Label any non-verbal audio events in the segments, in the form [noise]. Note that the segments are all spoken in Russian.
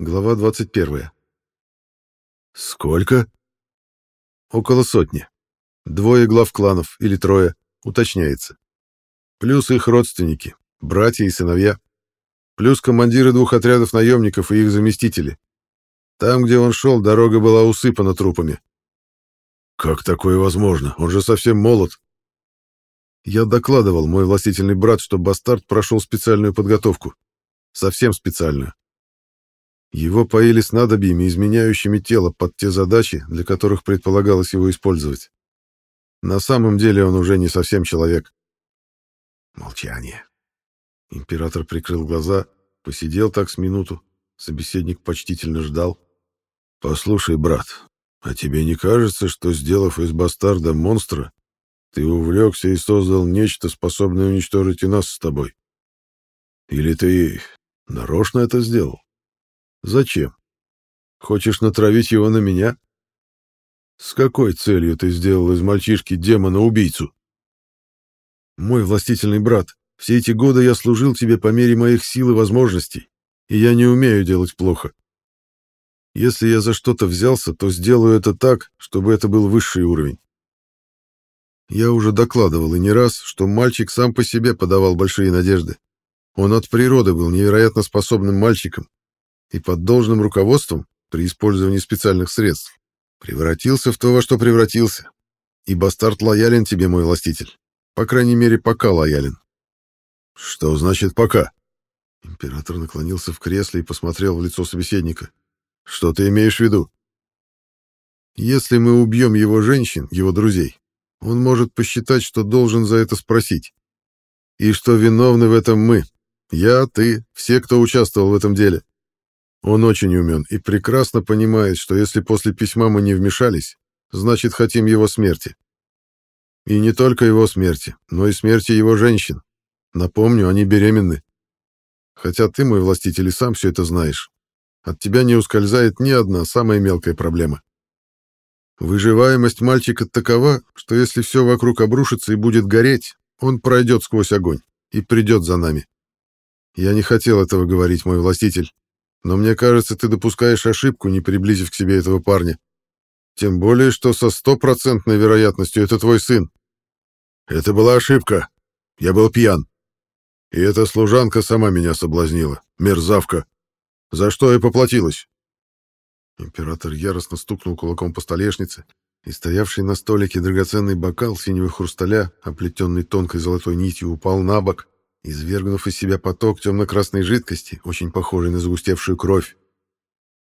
Глава 21. Сколько? Около сотни. Двое глав кланов или трое, уточняется. Плюс их родственники, братья и сыновья. Плюс командиры двух отрядов наемников и их заместители. Там, где он шел, дорога была усыпана трупами. Как такое возможно? Он же совсем молод. Я докладывал, мой властительный брат, что бастард прошел специальную подготовку. Совсем специальную. Его поили снадобьями, изменяющими тело под те задачи, для которых предполагалось его использовать. На самом деле он уже не совсем человек. Молчание. Император прикрыл глаза, посидел так с минуту. Собеседник почтительно ждал. «Послушай, брат, а тебе не кажется, что, сделав из бастарда монстра, ты увлекся и создал нечто, способное уничтожить и нас с тобой? Или ты нарочно это сделал? Зачем? Хочешь натравить его на меня? С какой целью ты сделал из мальчишки демона-убийцу? Мой властительный брат, все эти годы я служил тебе по мере моих сил и возможностей, и я не умею делать плохо. Если я за что-то взялся, то сделаю это так, чтобы это был высший уровень. Я уже докладывал и не раз, что мальчик сам по себе подавал большие надежды. Он от природы был невероятно способным мальчиком и под должным руководством, при использовании специальных средств, превратился в то, во что превратился. И бастард лоялен тебе, мой властитель. По крайней мере, пока лоялен. Что значит «пока»? Император наклонился в кресле и посмотрел в лицо собеседника. Что ты имеешь в виду? Если мы убьем его женщин, его друзей, он может посчитать, что должен за это спросить. И что виновны в этом мы. Я, ты, все, кто участвовал в этом деле. Он очень умен и прекрасно понимает, что если после письма мы не вмешались, значит, хотим его смерти. И не только его смерти, но и смерти его женщин. Напомню, они беременны. Хотя ты, мой властитель, и сам все это знаешь. От тебя не ускользает ни одна самая мелкая проблема. Выживаемость мальчика такова, что если все вокруг обрушится и будет гореть, он пройдет сквозь огонь и придет за нами. Я не хотел этого говорить, мой властитель, но мне кажется, ты допускаешь ошибку, не приблизив к себе этого парня. Тем более, что со стопроцентной вероятностью это твой сын. Это была ошибка. Я был пьян. И эта служанка сама меня соблазнила. Мерзавка. За что я поплатилась? Император яростно стукнул кулаком по столешнице, и стоявший на столике драгоценный бокал синего хрусталя, оплетенный тонкой золотой нитью, упал на бок, извергнув из себя поток темно-красной жидкости, очень похожей на загустевшую кровь.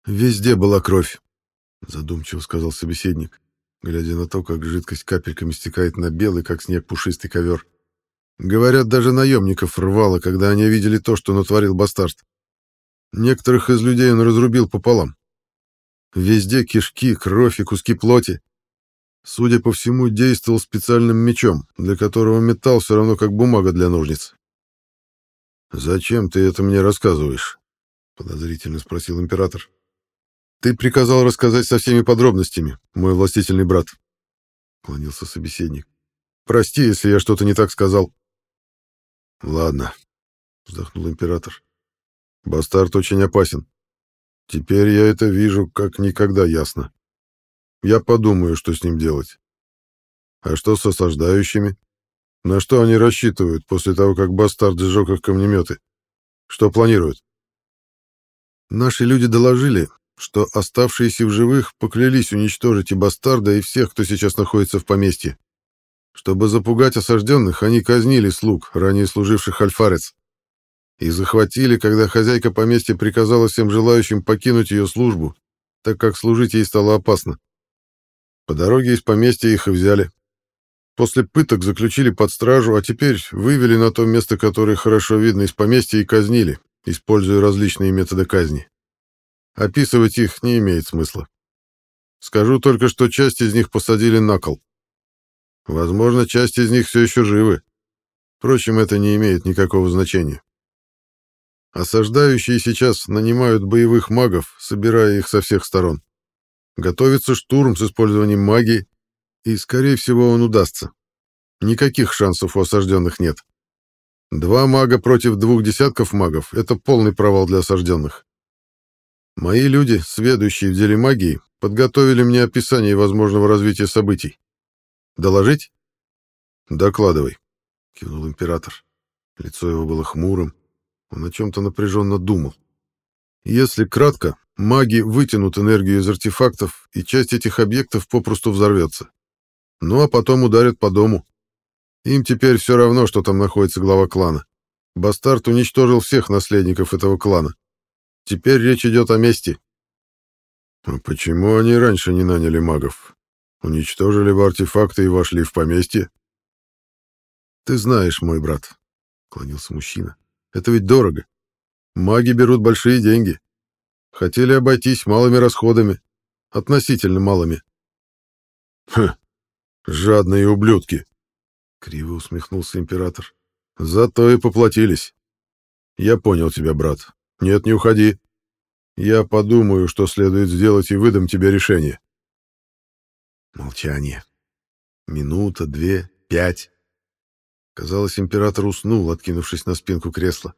«Везде была кровь», — задумчиво сказал собеседник, глядя на то, как жидкость капельками стекает на белый, как снег, пушистый ковер. Говорят, даже наемников рвало, когда они видели то, что натворил бастард. Некоторых из людей он разрубил пополам. Везде кишки, кровь и куски плоти. Судя по всему, действовал специальным мечом, для которого металл все равно как бумага для ножниц. «Зачем ты это мне рассказываешь?» — подозрительно спросил император. «Ты приказал рассказать со всеми подробностями, мой властительный брат», — клонился собеседник. «Прости, если я что-то не так сказал». «Ладно», — вздохнул император. «Бастард очень опасен. Теперь я это вижу как никогда ясно. Я подумаю, что с ним делать. А что с осаждающими? На что они рассчитывают после того, как бастард сжег их камнеметы? Что планируют? Наши люди доложили, что оставшиеся в живых поклялись уничтожить и бастарда, и всех, кто сейчас находится в поместье. Чтобы запугать осажденных, они казнили слуг, ранее служивших альфарец. И захватили, когда хозяйка поместья приказала всем желающим покинуть ее службу, так как служить ей стало опасно. По дороге из поместья их и взяли. После пыток заключили под стражу, а теперь вывели на то место, которое хорошо видно из поместья, и казнили, используя различные методы казни. Описывать их не имеет смысла. Скажу только, что часть из них посадили на кол. Возможно, часть из них все еще живы. Впрочем, это не имеет никакого значения. Осаждающие сейчас нанимают боевых магов, собирая их со всех сторон. Готовится штурм с использованием магии, и, скорее всего, он удастся. Никаких шансов у осажденных нет. Два мага против двух десятков магов — это полный провал для осажденных. Мои люди, сведущие в деле магии, подготовили мне описание возможного развития событий. Доложить? Докладывай, кивнул император. Лицо его было хмурым, он о чем-то напряженно думал. Если кратко, маги вытянут энергию из артефактов, и часть этих объектов попросту взорвется. Ну а потом ударят по дому. Им теперь все равно, что там находится глава клана. Бастард уничтожил всех наследников этого клана. Теперь речь идет о мести. А почему они раньше не наняли магов? Уничтожили бы артефакты и вошли в поместье? Ты знаешь, мой брат, — клонился мужчина. Это ведь дорого. Маги берут большие деньги. Хотели обойтись малыми расходами. Относительно малыми. Хм, жадные ублюдки, — криво усмехнулся император. Зато и поплатились. Я понял тебя, брат. Нет, не уходи. Я подумаю, что следует сделать, и выдам тебе решение. Молчание. Минута, две, пять. Казалось, император уснул, откинувшись на спинку кресла.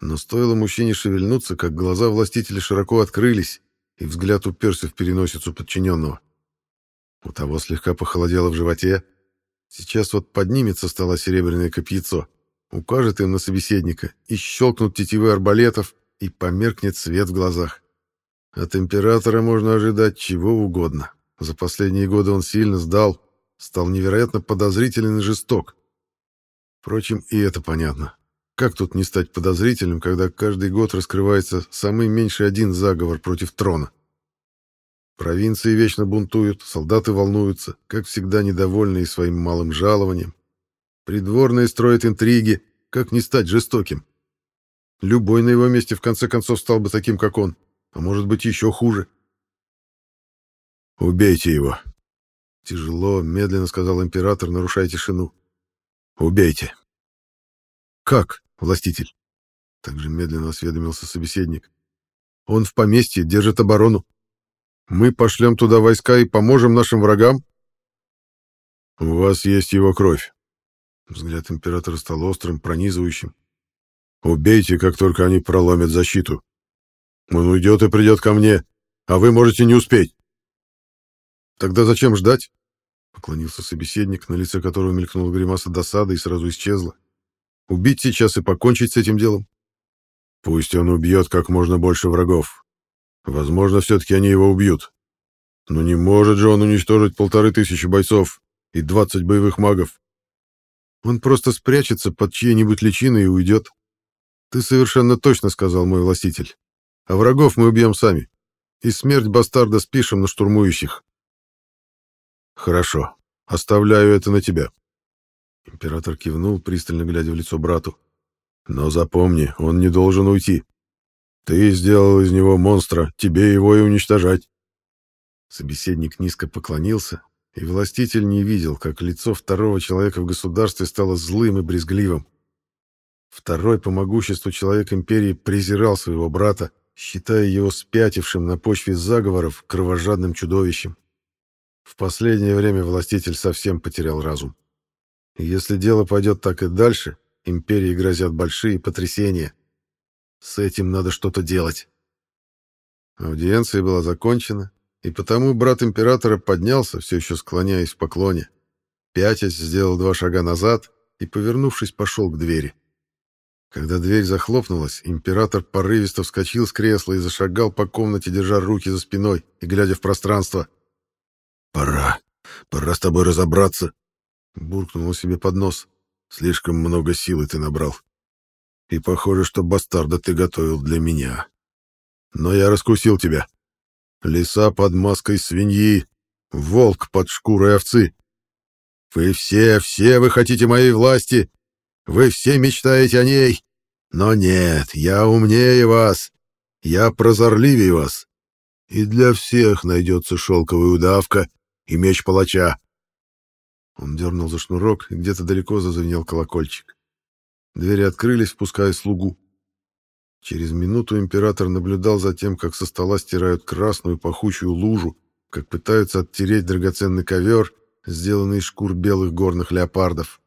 Но стоило мужчине шевельнуться, как глаза властителя широко открылись, и взгляд уперся в переносицу подчиненного. У того слегка похолодело в животе. Сейчас вот поднимется стола серебряное копьецо, укажет им на собеседника, и щелкнут тетивы арбалетов, и померкнет свет в глазах. От императора можно ожидать чего угодно. За последние годы он сильно сдал, стал невероятно подозрителен и жесток. Впрочем, и это понятно. Как тут не стать подозрительным, когда каждый год раскрывается самый меньший один заговор против трона? Провинции вечно бунтуют, солдаты волнуются, как всегда недовольные своим малым жалованием. Придворные строят интриги, как не стать жестоким? Любой на его месте в конце концов стал бы таким, как он, а может быть еще хуже. «Убейте его!» Тяжело, медленно сказал император, нарушая тишину. Убейте. Как, властитель? Также медленно осведомился собеседник. Он в поместье, держит оборону. Мы пошлем туда войска и поможем нашим врагам? У вас есть его кровь. Взгляд императора стал острым, пронизывающим. Убейте, как только они проломят защиту. Он уйдет и придет ко мне, а вы можете не успеть. Тогда зачем ждать? Поклонился собеседник, на лице которого мелькнула гримаса досады и сразу исчезла. Убить сейчас и покончить с этим делом? Пусть он убьет как можно больше врагов. Возможно, все-таки они его убьют. Но не может же он уничтожить полторы тысячи бойцов и двадцать боевых магов. Он просто спрячется под чьей-нибудь личиной и уйдет. Ты совершенно точно сказал, мой властитель. А врагов мы убьем сами. И смерть бастарда спишем на штурмующих. «Хорошо. Оставляю это на тебя». Император кивнул, пристально глядя в лицо брату. «Но запомни, он не должен уйти. Ты сделал из него монстра, тебе его и уничтожать». Собеседник низко поклонился, и властитель не видел, как лицо второго человека в государстве стало злым и брезгливым. Второй по могуществу человек империи презирал своего брата, считая его спятившим на почве заговоров кровожадным чудовищем. В последнее время властитель совсем потерял разум. Если дело пойдет так и дальше, империи грозят большие потрясения. С этим надо что-то делать. Аудиенция была закончена, и потому брат императора поднялся, все еще склоняясь в поклоне. Пятясь сделал два шага назад и, повернувшись, пошел к двери. Когда дверь захлопнулась, император порывисто вскочил с кресла и зашагал по комнате, держа руки за спиной и глядя в пространство — «Пора. Пора с тобой разобраться», — буркнул себе под нос. «Слишком много силы ты набрал. И похоже, что бастарда ты готовил для меня. Но я раскусил тебя. Лиса под маской свиньи, волк под шкурой овцы. Вы все, все вы хотите моей власти. Вы все мечтаете о ней. Но нет, я умнее вас. Я прозорливее вас. И для всех найдется шелковая удавка, и меч палача. Он дернул за шнурок, где-то далеко зазвенел колокольчик. Двери открылись, впуская слугу. Через минуту император наблюдал за тем, как со стола стирают красную пахучую лужу, как пытаются оттереть драгоценный ковер, сделанный из шкур белых горных леопардов.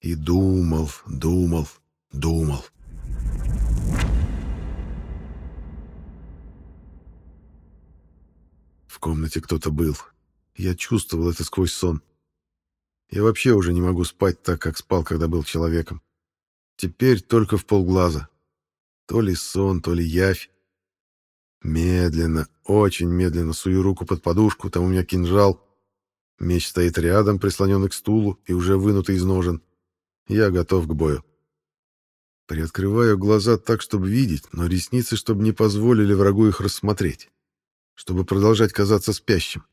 И думал, думал, думал. В комнате кто-то был. Я чувствовал это сквозь сон. Я вообще уже не могу спать так, как спал, когда был человеком. Теперь только в полглаза. То ли сон, то ли явь. Медленно, очень медленно сую руку под подушку, там у меня кинжал. Меч стоит рядом, прислоненный к стулу и уже вынутый из ножен. Я готов к бою. Приоткрываю глаза так, чтобы видеть, но ресницы, чтобы не позволили врагу их рассмотреть. Чтобы продолжать казаться спящим.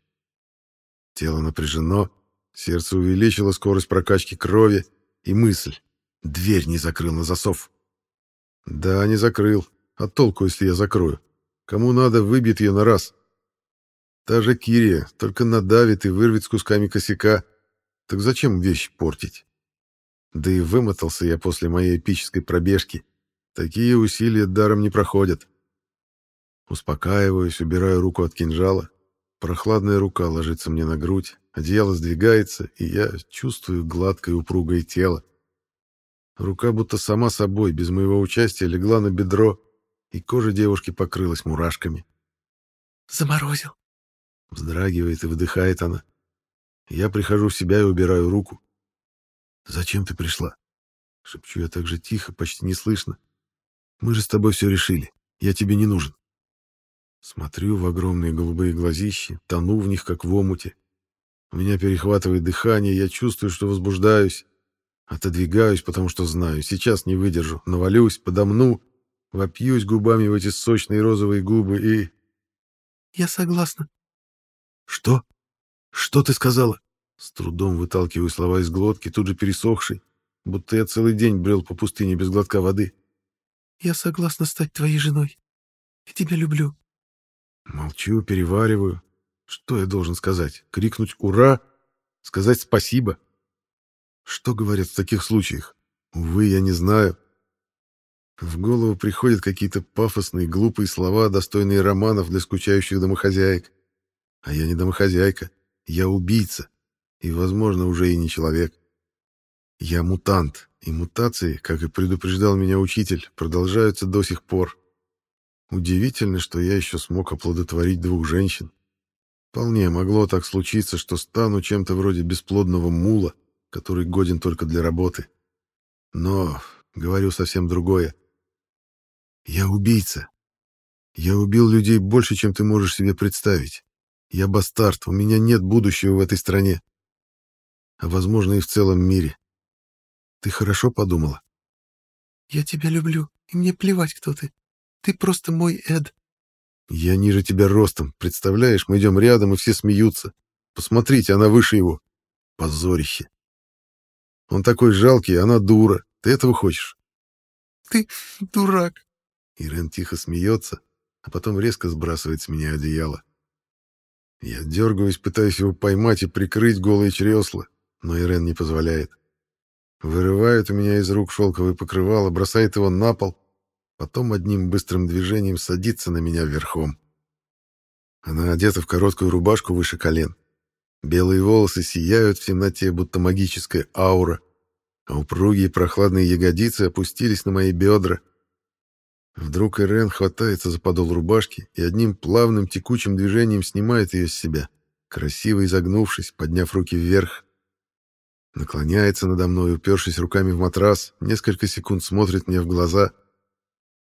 Тело напряжено, сердце увеличило скорость прокачки крови и мысль. Дверь не закрыл на засов. Да, не закрыл. А толку, если я закрою? Кому надо, выбьет ее на раз. Та же Кирия только надавит и вырвет с кусками косяка. Так зачем вещь портить? Да и вымотался я после моей эпической пробежки. Такие усилия даром не проходят. Успокаиваюсь, убираю руку от кинжала. Прохладная рука ложится мне на грудь, одеяло сдвигается, и я чувствую гладкое упругое тело. Рука будто сама собой, без моего участия, легла на бедро, и кожа девушки покрылась мурашками. «Заморозил!» Вздрагивает и выдыхает она. Я прихожу в себя и убираю руку. «Зачем ты пришла?» Шепчу я так же тихо, почти не слышно. «Мы же с тобой все решили. Я тебе не нужен». Смотрю в огромные голубые глазищи, тону в них, как в омуте. У меня перехватывает дыхание, я чувствую, что возбуждаюсь. Отодвигаюсь, потому что знаю, сейчас не выдержу. Навалюсь, подомну, вопьюсь губами в эти сочные розовые губы и... «Я согласна». «Что? Что ты сказала?» С трудом выталкиваю слова из глотки, тут же пересохшей, будто я целый день брел по пустыне без глотка воды. «Я согласна стать твоей женой. Я тебя люблю». Молчу, перевариваю. Что я должен сказать? Крикнуть «Ура!» Сказать «Спасибо»? Что говорят в таких случаях? Увы, я не знаю. В голову приходят какие-то пафосные, глупые слова, достойные романов для скучающих домохозяек. А я не домохозяйка. Я убийца. И, возможно, уже и не человек. Я мутант. И мутации, как и предупреждал меня учитель, продолжаются до сих пор. Удивительно, что я еще смог оплодотворить двух женщин. Вполне могло так случиться, что стану чем-то вроде бесплодного мула, который годен только для работы. Но говорю совсем другое. Я убийца. Я убил людей больше, чем ты можешь себе представить. Я бастард, у меня нет будущего в этой стране. А, возможно, и в целом мире. Ты хорошо подумала? Я тебя люблю, и мне плевать, кто ты. Ты просто мой Эд. Я ниже тебя ростом. Представляешь, мы идем рядом, и все смеются. Посмотрите, она выше его. Позорище. Он такой жалкий, она дура. Ты этого хочешь? Ты дурак. Ирен тихо смеется, а потом резко сбрасывает с меня одеяло. Я дергаюсь, пытаюсь его поймать и прикрыть голые чресла, но Ирен не позволяет. Вырывает у меня из рук шелковое покрывало, бросает его на пол, потом одним быстрым движением садится на меня верхом. Она одета в короткую рубашку выше колен, Белые волосы сияют в темноте, будто магическая аура, а упругие прохладные ягодицы опустились на мои бедра. Вдруг Ирен хватается за подол рубашки и одним плавным текучим движением снимает ее с себя, красиво изогнувшись, подняв руки вверх. Наклоняется надо мной, упершись руками в матрас, несколько секунд смотрит мне в глаза.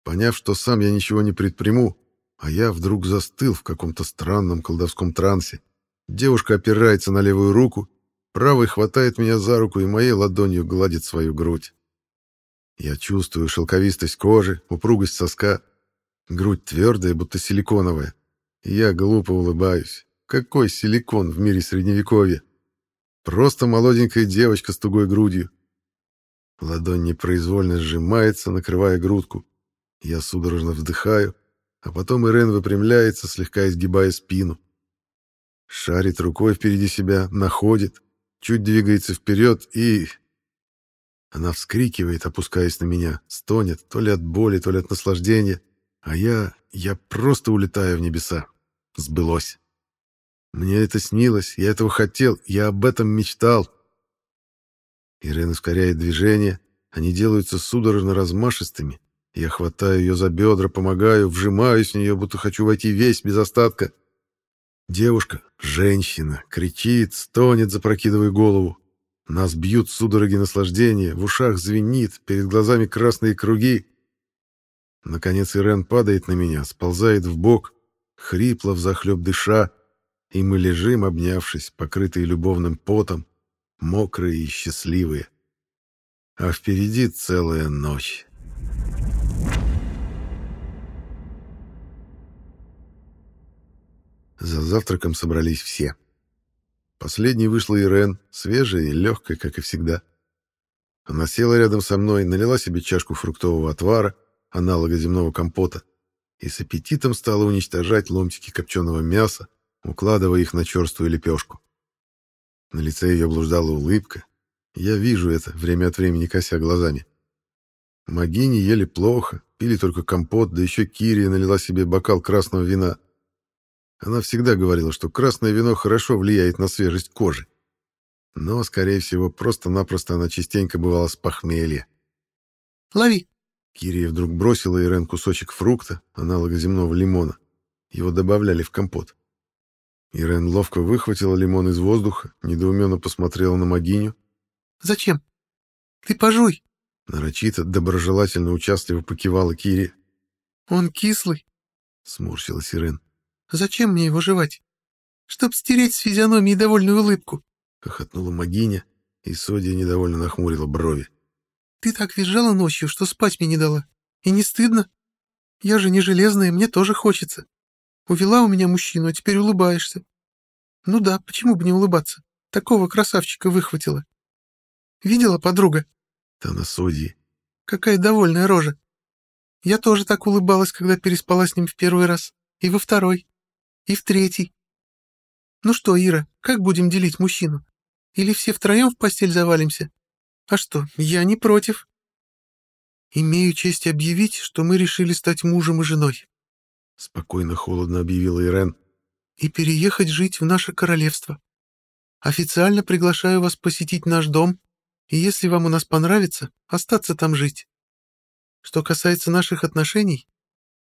Поняв, что сам я ничего не предприму, а я вдруг застыл в каком-то странном колдовском трансе. Девушка опирается на левую руку, правой хватает меня за руку и моей ладонью гладит свою грудь. Я чувствую шелковистость кожи, упругость соска. Грудь твердая, будто силиконовая. я глупо улыбаюсь. Какой силикон в мире средневековья? Просто молоденькая девочка с тугой грудью. Ладонь непроизвольно сжимается, накрывая грудку. Я судорожно вздыхаю, а потом Ирен выпрямляется, слегка изгибая спину. Шарит рукой впереди себя, находит, чуть двигается вперед и... Она вскрикивает, опускаясь на меня, стонет, то ли от боли, то ли от наслаждения. А я... я просто улетаю в небеса. Сбылось. Мне это снилось, я этого хотел, я об этом мечтал. Ирен ускоряет движение, они делаются судорожно размашистыми. Я хватаю ее за бедра, помогаю, вжимаюсь в нее, будто хочу войти весь, без остатка. Девушка, женщина, кричит, стонет, запрокидывая голову. Нас бьют судороги наслаждения, в ушах звенит, перед глазами красные круги. Наконец Ирен падает на меня, сползает в бок, хрипло взахлеб дыша, и мы лежим, обнявшись, покрытые любовным потом, мокрые и счастливые. А впереди целая ночь. За завтраком собрались все. Последней вышла Ирен, свежая и легкая, как и всегда. Она села рядом со мной, налила себе чашку фруктового отвара, аналога земного компота, и с аппетитом стала уничтожать ломтики копченого мяса, укладывая их на черствую лепешку. На лице ее блуждала улыбка. Я вижу это, время от времени кося глазами. Магини ели плохо, пили только компот, да еще Кирия налила себе бокал красного вина. Она всегда говорила, что красное вино хорошо влияет на свежесть кожи. Но, скорее всего, просто-напросто она частенько бывала с похмелья. «Лови!» Кирия вдруг бросила Ирен кусочек фрукта, аналога земного лимона. Его добавляли в компот. Ирен ловко выхватила лимон из воздуха, недоуменно посмотрела на Магиню. «Зачем? Ты пожуй!» Нарочито, доброжелательно, участливо покивала Кири. «Он кислый», — сморщилась Ирен. «Зачем мне его жевать? Чтоб стереть с физиономии довольную улыбку», — хохотнула Магиня, и Содия недовольно нахмурила брови. «Ты так визжала ночью, что спать мне не дала. И не стыдно? Я же не железная, мне тоже хочется. Увела у меня мужчину, а теперь улыбаешься. Ну да, почему бы не улыбаться? Такого красавчика выхватила. Видела, подруга? Танасодии. Какая довольная рожа. Я тоже так улыбалась, когда переспала с ним в первый раз. И во второй. И в третий. Ну что, Ира, как будем делить мужчину? Или все втроем в постель завалимся? А что, я не против. Имею честь объявить, что мы решили стать мужем и женой. Спокойно, холодно объявила Ирен. И переехать жить в наше королевство. Официально приглашаю вас посетить наш дом, и если вам у нас понравится, остаться там жить. Что касается наших отношений,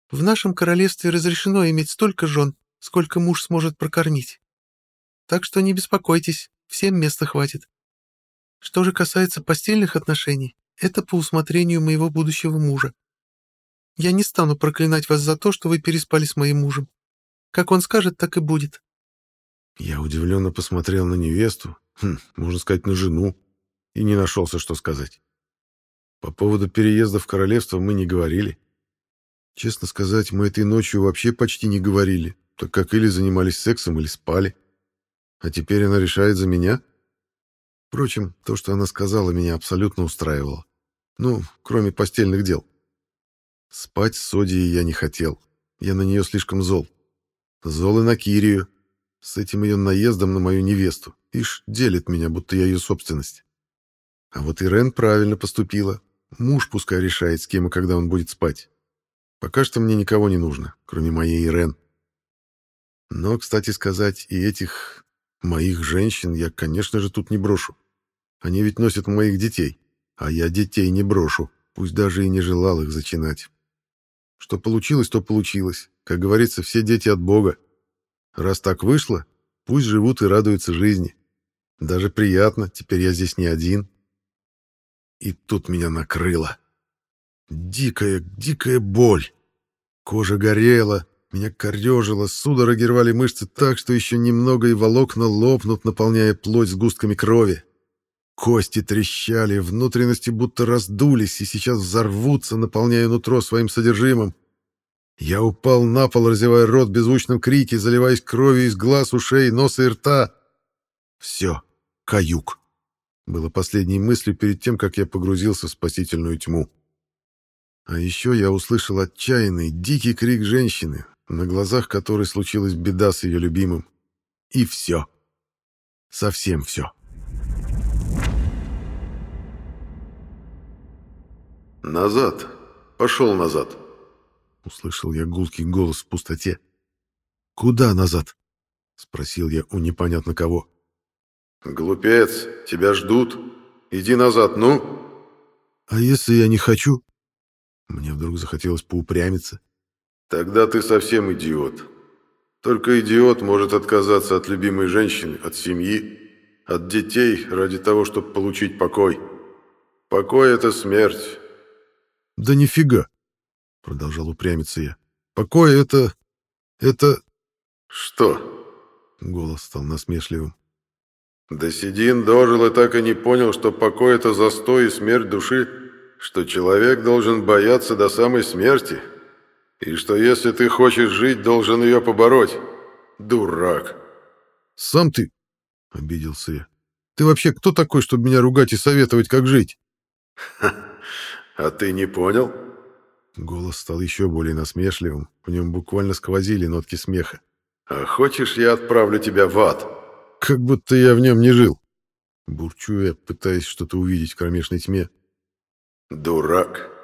в нашем королевстве разрешено иметь столько жен, сколько муж сможет прокормить. Так что не беспокойтесь, всем места хватит. Что же касается постельных отношений, это по усмотрению моего будущего мужа. Я не стану проклинать вас за то, что вы переспали с моим мужем. Как он скажет, так и будет». Я удивленно посмотрел на невесту, хм, можно сказать, на жену, и не нашелся, что сказать. По поводу переезда в королевство мы не говорили. Честно сказать, мы этой ночью вообще почти не говорили, так как или занимались сексом, или спали. А теперь она решает за меня? Впрочем, то, что она сказала, меня абсолютно устраивало. Ну, кроме постельных дел. Спать с Содией я не хотел. Я на нее слишком зол. Зол и на Кирию. С этим ее наездом на мою невесту. Ишь, делит меня, будто я ее собственность. А вот Ирен правильно поступила. Муж пускай решает, с кем и когда он будет спать. Пока что мне никого не нужно, кроме моей Ирен. Но, кстати сказать, и этих моих женщин я, конечно же, тут не брошу. Они ведь носят моих детей, а я детей не брошу, пусть даже и не желал их зачинать. Что получилось, то получилось. Как говорится, все дети от Бога. Раз так вышло, пусть живут и радуются жизни. Даже приятно, теперь я здесь не один. И тут меня накрыло. Дикая, дикая боль. Кожа горела, меня корежило, судороги рвали мышцы так, что еще немного и волокна лопнут, наполняя плоть сгустками крови. Кости трещали, внутренности будто раздулись и сейчас взорвутся, наполняя нутро своим содержимым. Я упал на пол, разевая рот в беззвучном заливаясь кровью из глаз, ушей, носа и рта. Все, каюк. Было последней мыслью перед тем, как я погрузился в спасительную тьму. А еще я услышал отчаянный, дикий крик женщины, на глазах которой случилась беда с ее любимым. И все. Совсем все. «Назад! Пошел назад!» Услышал я гулкий голос в пустоте. «Куда назад?» — спросил я у непонятно кого. «Глупец, тебя ждут. Иди назад, ну!» «А если я не хочу?» Мне вдруг захотелось поупрямиться. «Тогда ты совсем идиот. Только идиот может отказаться от любимой женщины, от семьи, от детей ради того, чтобы получить покой. Покой — это смерть. Да нифига, продолжал упрямиться я. Покой — это... это... Что? Голос стал насмешливым. Досидин дожил и так и не понял, что покой — это застой и смерть души, что человек должен бояться до самой смерти, и что если ты хочешь жить, должен ее побороть. Дурак. Сам ты, — обиделся я. Ты вообще кто такой, чтобы меня ругать и советовать, как жить? [laughs] А ты не понял? Голос стал еще более насмешливым, в нем буквально сквозили нотки смеха. А хочешь, я отправлю тебя в ад? Как будто я в нем не жил. Бурчу я, пытаясь что-то увидеть в кромешной тьме. Дурак.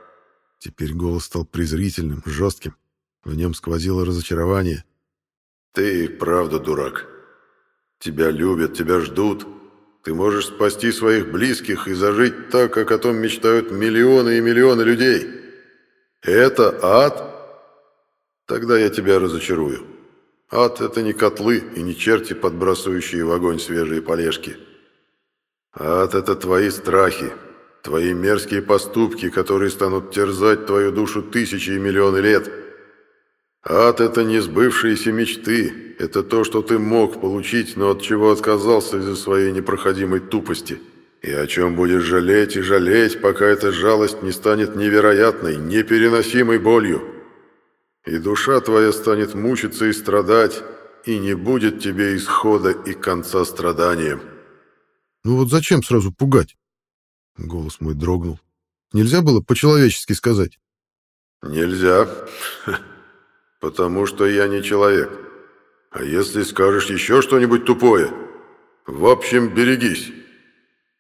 Теперь голос стал презрительным, жестким. В нем сквозило разочарование. Ты правда дурак. Тебя любят, тебя ждут. Ты можешь спасти своих близких и зажить так, как о том мечтают миллионы и миллионы людей. Это ад? Тогда я тебя разочарую. Ад — это не котлы и не черти, подбрасывающие в огонь свежие полежки. Ад — это твои страхи, Твои мерзкие поступки, которые станут терзать твою душу тысячи и миллионы лет. Ад — это не сбывшиеся мечты. Это то, что ты мог получить, но от чего отказался из-за своей непроходимой тупости. И о чем будешь жалеть и жалеть, пока эта жалость не станет невероятной, непереносимой болью. И душа твоя станет мучиться и страдать, и не будет тебе исхода и конца страданиям. Ну вот зачем сразу пугать? Голос мой дрогнул. Нельзя было по-человечески сказать? Нельзя. Потому что я не человек. А если скажешь еще что-нибудь тупое, в общем, берегись.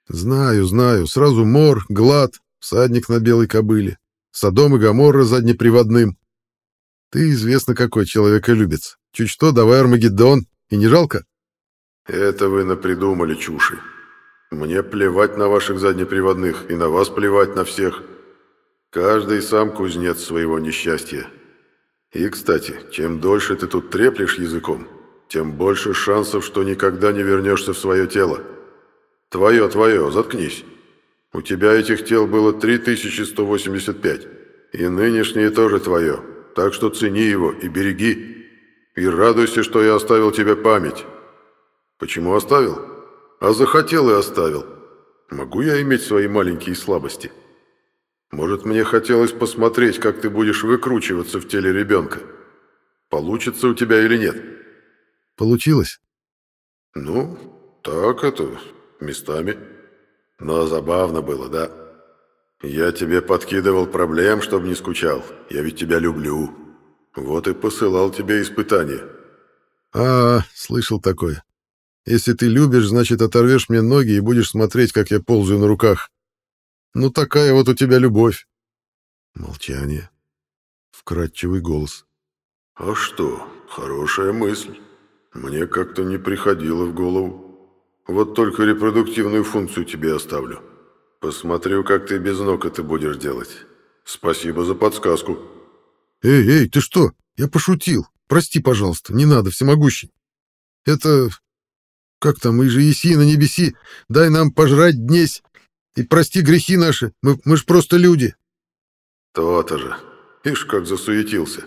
Знаю, знаю. Сразу мор, глад, всадник на белой кобыле, Содом и Гоморра заднеприводным. Ты известно какой человеколюбец. Чуть что, давай Армагеддон. И не жалко? Это вы напридумали чуши. Мне плевать на ваших заднеприводных, и на вас плевать на всех. Каждый сам кузнец своего несчастья. И, кстати, чем дольше ты тут треплешь языком, тем больше шансов, что никогда не вернешься в свое тело. Твое, твое, заткнись. У тебя этих тел было 3185, и нынешнее тоже твое, так что цени его и береги. И радуйся, что я оставил тебе память. Почему оставил? А захотел и оставил. Могу я иметь свои маленькие слабости? Может, мне хотелось посмотреть, как ты будешь выкручиваться в теле ребенка? Получится у тебя или нет? Получилось? Ну, так это, местами. Но забавно было, да? Я тебе подкидывал проблем, чтобы не скучал. Я ведь тебя люблю. Вот и посылал тебе испытания. А, слышал такое. Если ты любишь, значит, оторвешь мне ноги и будешь смотреть, как я ползаю на руках. Ну, такая вот у тебя любовь. Молчание. Вкрадчивый голос. А что, хорошая мысль. Мне как-то не приходило в голову. Вот только репродуктивную функцию тебе оставлю. Посмотрю, как ты без ног это будешь делать. Спасибо за подсказку. Эй, эй, ты что? Я пошутил. Прости, пожалуйста, не надо, всемогущий. Это как там, мы же еси на небеси, дай нам пожрать днесь, и прости грехи наши, мы, мы ж просто люди. То-то же. Ишь, как засуетился.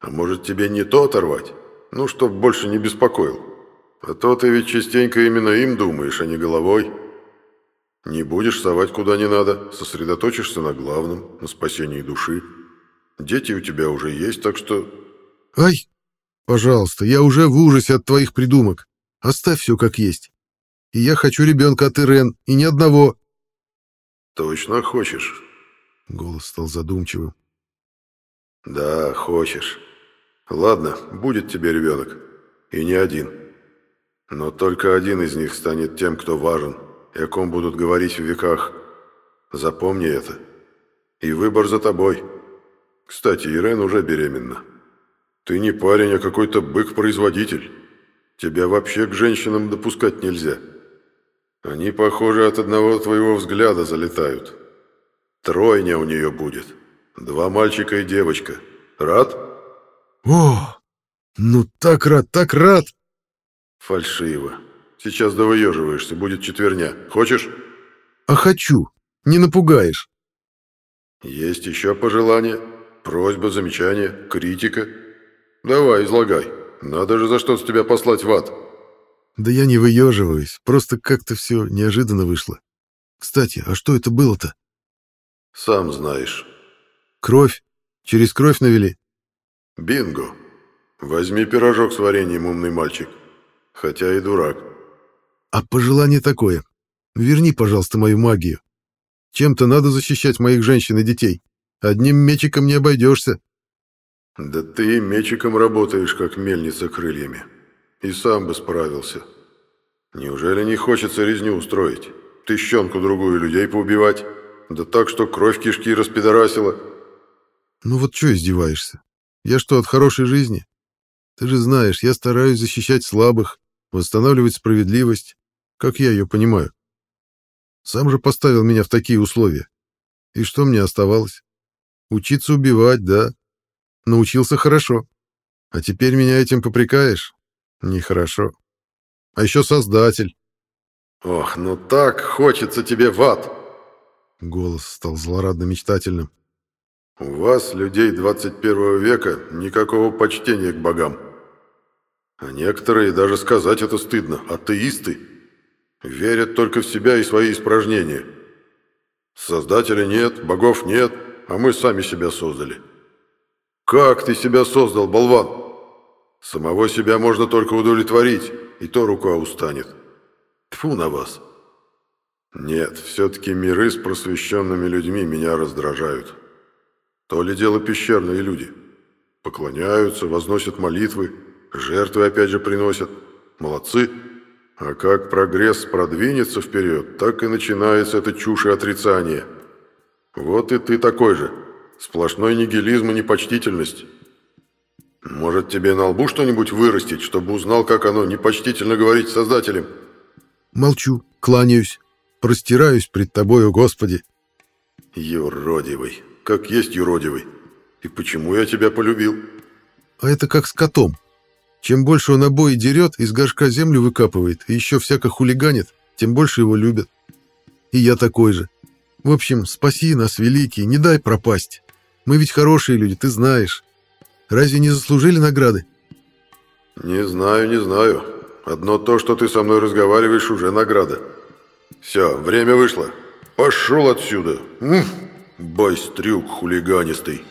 А может, тебе не то оторвать? Ну, чтоб больше не беспокоил. А то ты ведь частенько именно им думаешь, а не головой. Не будешь совать куда не надо, сосредоточишься на главном, на спасении души. Дети у тебя уже есть, так что... Ай, пожалуйста, я уже в ужасе от твоих придумок. Оставь все как есть. И я хочу ребенка от Ирен, и ни одного. Точно хочешь? Голос стал задумчивым. Да, хочешь. Ладно, будет тебе ребенок. И не один. Но только один из них станет тем, кто важен, и о ком будут говорить в веках. Запомни это. И выбор за тобой. Кстати, Ирен уже беременна. Ты не парень, а какой-то бык-производитель. Тебя вообще к женщинам допускать нельзя. Они, похоже, от одного твоего взгляда залетают. Тройня у нее будет. Два мальчика и девочка. Рад? О, Ну, так рад, так рад!» «Фальшиво. Сейчас довыеживаешься, будет четверня. Хочешь?» «А хочу. Не напугаешь». «Есть еще пожелания, просьба, замечания, критика? Давай, излагай. Надо же за что-то тебя послать в ад». «Да я не выеживаюсь, просто как-то все неожиданно вышло. Кстати, а что это было-то?» «Сам знаешь». «Кровь? Через кровь навели?» «Бинго. Возьми пирожок с вареньем, умный мальчик. Хотя и дурак». «А пожелание такое. Верни, пожалуйста, мою магию. Чем-то надо защищать моих женщин и детей. Одним мечиком не обойдешься». «Да ты мечиком работаешь, как мельница крыльями. И сам бы справился. Неужели не хочется резню устроить? Тыщенку другую людей поубивать? Да так, что кровь кишки распидорасила?» «Ну вот что издеваешься? Я что, от хорошей жизни? Ты же знаешь, я стараюсь защищать слабых, восстанавливать справедливость, как я ее понимаю. Сам же поставил меня в такие условия. И что мне оставалось? Учиться убивать, да. Научился хорошо. А теперь меня этим попрекаешь? Нехорошо. А еще создатель. Ох, ну так хочется тебе в ад. Голос стал злорадно-мечтательным. У вас, людей 21 века, никакого почтения к богам. А некоторые, даже сказать это стыдно, атеисты, верят только в себя и свои испражнения. Создателя нет, богов нет, а мы сами себя создали. Как ты себя создал, болван? Самого себя можно только удовлетворить, и то рука устанет. Тфу на вас. Нет, все-таки миры с просвещенными людьми меня раздражают. То ли дело пещерные люди. Поклоняются, возносят молитвы, жертвы опять же приносят. Молодцы. А как прогресс продвинется вперед, так и начинается эта чушь и отрицание. Вот и ты такой же. Сплошной нигилизм и непочтительность. Может, тебе на лбу что-нибудь вырастить, чтобы узнал, как оно непочтительно говорить Создателем? Молчу, кланяюсь, простираюсь пред тобою, Господи. Юродивый как есть юродивый. И почему я тебя полюбил? А это как с котом. Чем больше он обои дерет, из горшка землю выкапывает и еще всяко хулиганит, тем больше его любят. И я такой же. В общем, спаси нас, великий, не дай пропасть. Мы ведь хорошие люди, ты знаешь. Разве не заслужили награды? Не знаю, не знаю. Одно то, что ты со мной разговариваешь, уже награда. Все, время вышло. Пошел отсюда. Ух! Байстрюк хулиганистый.